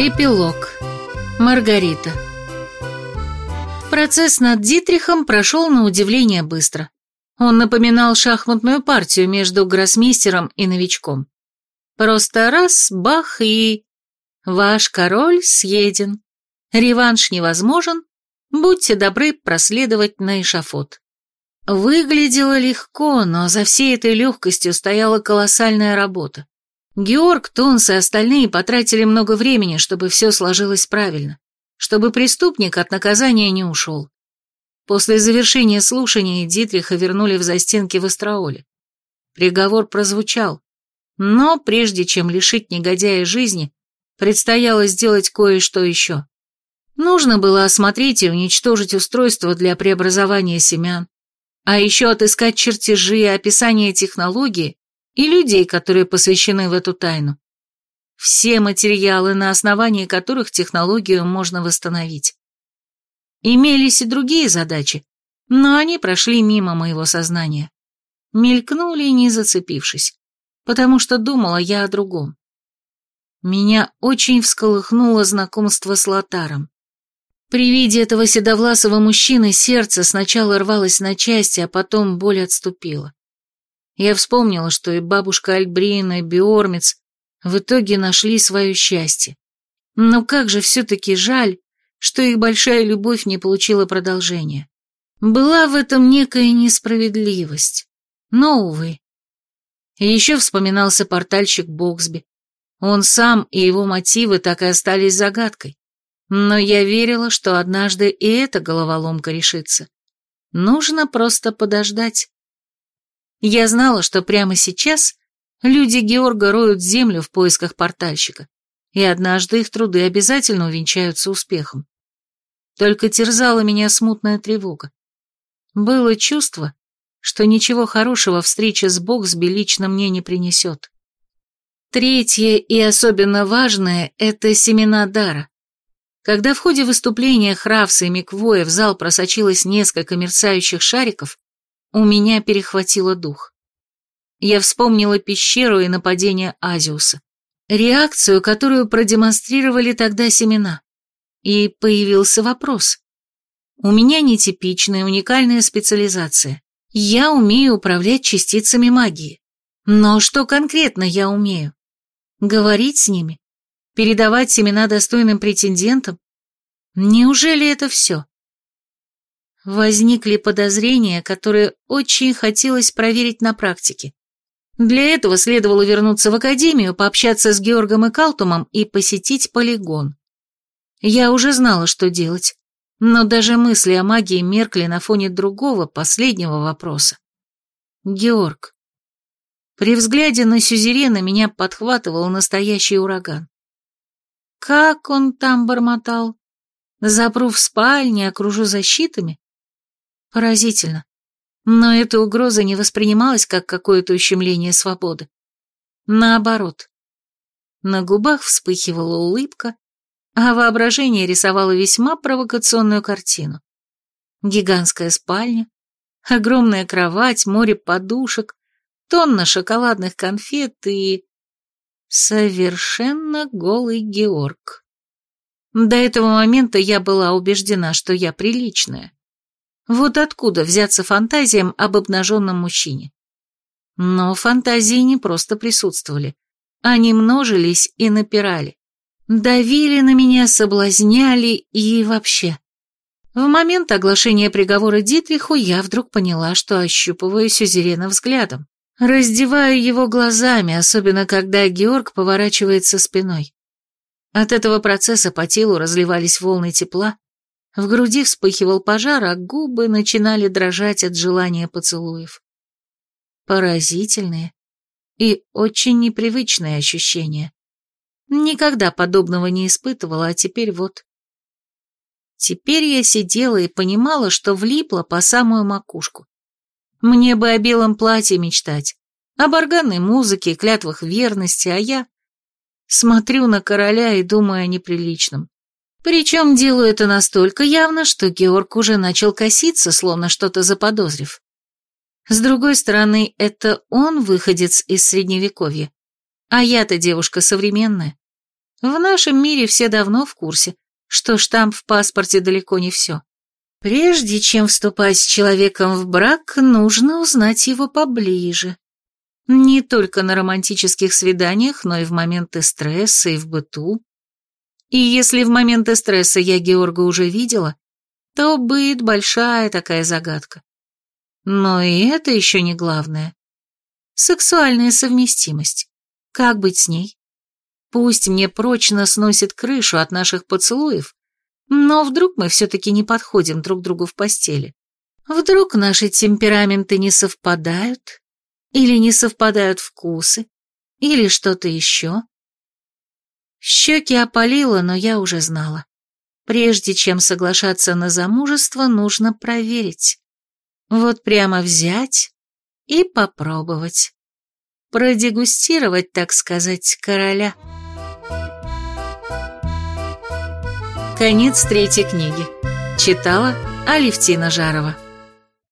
Эпилог. Маргарита. Процесс над Дитрихом прошел на удивление быстро. Он напоминал шахматную партию между гроссмейстером и новичком. Просто раз, бах и... Ваш король съеден. Реванш невозможен. Будьте добры проследовать на эшафот. Выглядело легко, но за всей этой легкостью стояла колоссальная работа. Георг, Тонс и остальные потратили много времени, чтобы все сложилось правильно, чтобы преступник от наказания не ушел. После завершения слушания Дитриха вернули в застенки в Астраоле. Приговор прозвучал, но прежде чем лишить негодяя жизни, предстояло сделать кое-что еще. Нужно было осмотреть и уничтожить устройство для преобразования семян, а еще отыскать чертежи и описание технологии, и людей, которые посвящены в эту тайну. Все материалы, на основании которых технологию можно восстановить. Имелись и другие задачи, но они прошли мимо моего сознания. Мелькнули, не зацепившись, потому что думала я о другом. Меня очень всколыхнуло знакомство с Лотаром. При виде этого седовласого мужчины сердце сначала рвалось на части, а потом боль отступила. Я вспомнила, что и бабушка Альбрина, и Биормец в итоге нашли свое счастье. Но как же все-таки жаль, что их большая любовь не получила продолжения. Была в этом некая несправедливость. Но, увы. Еще вспоминался портальщик Боксби. Он сам и его мотивы так и остались загадкой. Но я верила, что однажды и эта головоломка решится. Нужно просто подождать. Я знала, что прямо сейчас люди Георга роют землю в поисках портальщика, и однажды их труды обязательно увенчаются успехом. Только терзала меня смутная тревога. Было чувство, что ничего хорошего встреча с Боксби лично мне не принесет. Третье и особенно важное – это семена дара. Когда в ходе выступления Хравса и Миквоя в зал просочилось несколько мерцающих шариков, у меня перехватило дух. Я вспомнила пещеру и нападение Азиуса, реакцию, которую продемонстрировали тогда семена. И появился вопрос. У меня нетипичная, уникальная специализация. Я умею управлять частицами магии. Но что конкретно я умею? Говорить с ними? Передавать семена достойным претендентам? Неужели это все? Возникли подозрения, которые очень хотелось проверить на практике. Для этого следовало вернуться в академию, пообщаться с Георгом и Калтумом и посетить полигон. Я уже знала, что делать, но даже мысли о магии меркли на фоне другого, последнего вопроса. Георг. При взгляде на Сюзерена меня подхватывал настоящий ураган. Как он там бормотал? Запру в спальне, окружу защитами? Поразительно. Но эта угроза не воспринималась как какое-то ущемление свободы. Наоборот. На губах вспыхивала улыбка, а воображение рисовало весьма провокационную картину. Гигантская спальня, огромная кровать, море подушек, тонна шоколадных конфет и... Совершенно голый Георг. До этого момента я была убеждена, что я приличная. Вот откуда взяться фантазиям об обнаженном мужчине? Но фантазии не просто присутствовали. Они множились и напирали. Давили на меня, соблазняли и вообще. В момент оглашения приговора Дитриху я вдруг поняла, что ощупываю Сюзерена взглядом. Раздеваю его глазами, особенно когда Георг поворачивается спиной. От этого процесса по телу разливались волны тепла, в груди вспыхивал пожар, а губы начинали дрожать от желания поцелуев. Поразительные и очень непривычные ощущения. Никогда подобного не испытывала, а теперь вот. Теперь я сидела и понимала, что влипла по самую макушку. Мне бы о белом платье мечтать, об органной музыке, клятвах верности, а я смотрю на короля и думаю о неприличном. Причем делаю это настолько явно, что Георг уже начал коситься, словно что-то заподозрив. С другой стороны, это он выходец из Средневековья, а я-то девушка современная. В нашем мире все давно в курсе, что штамп в паспорте далеко не все. Прежде чем вступать с человеком в брак, нужно узнать его поближе. Не только на романтических свиданиях, но и в моменты стресса и в быту. И если в моменты стресса я Георга уже видела, то быт большая такая загадка. Но и это еще не главное. Сексуальная совместимость. Как быть с ней? Пусть мне прочно сносит крышу от наших поцелуев, но вдруг мы все-таки не подходим друг другу в постели. Вдруг наши темпераменты не совпадают, или не совпадают вкусы, или что-то еще. Щеки опалило, но я уже знала. Прежде чем соглашаться на замужество, нужно проверить. Вот прямо взять и попробовать. Продегустировать, так сказать, короля. Конец третьей книги. Читала Алевтина Жарова.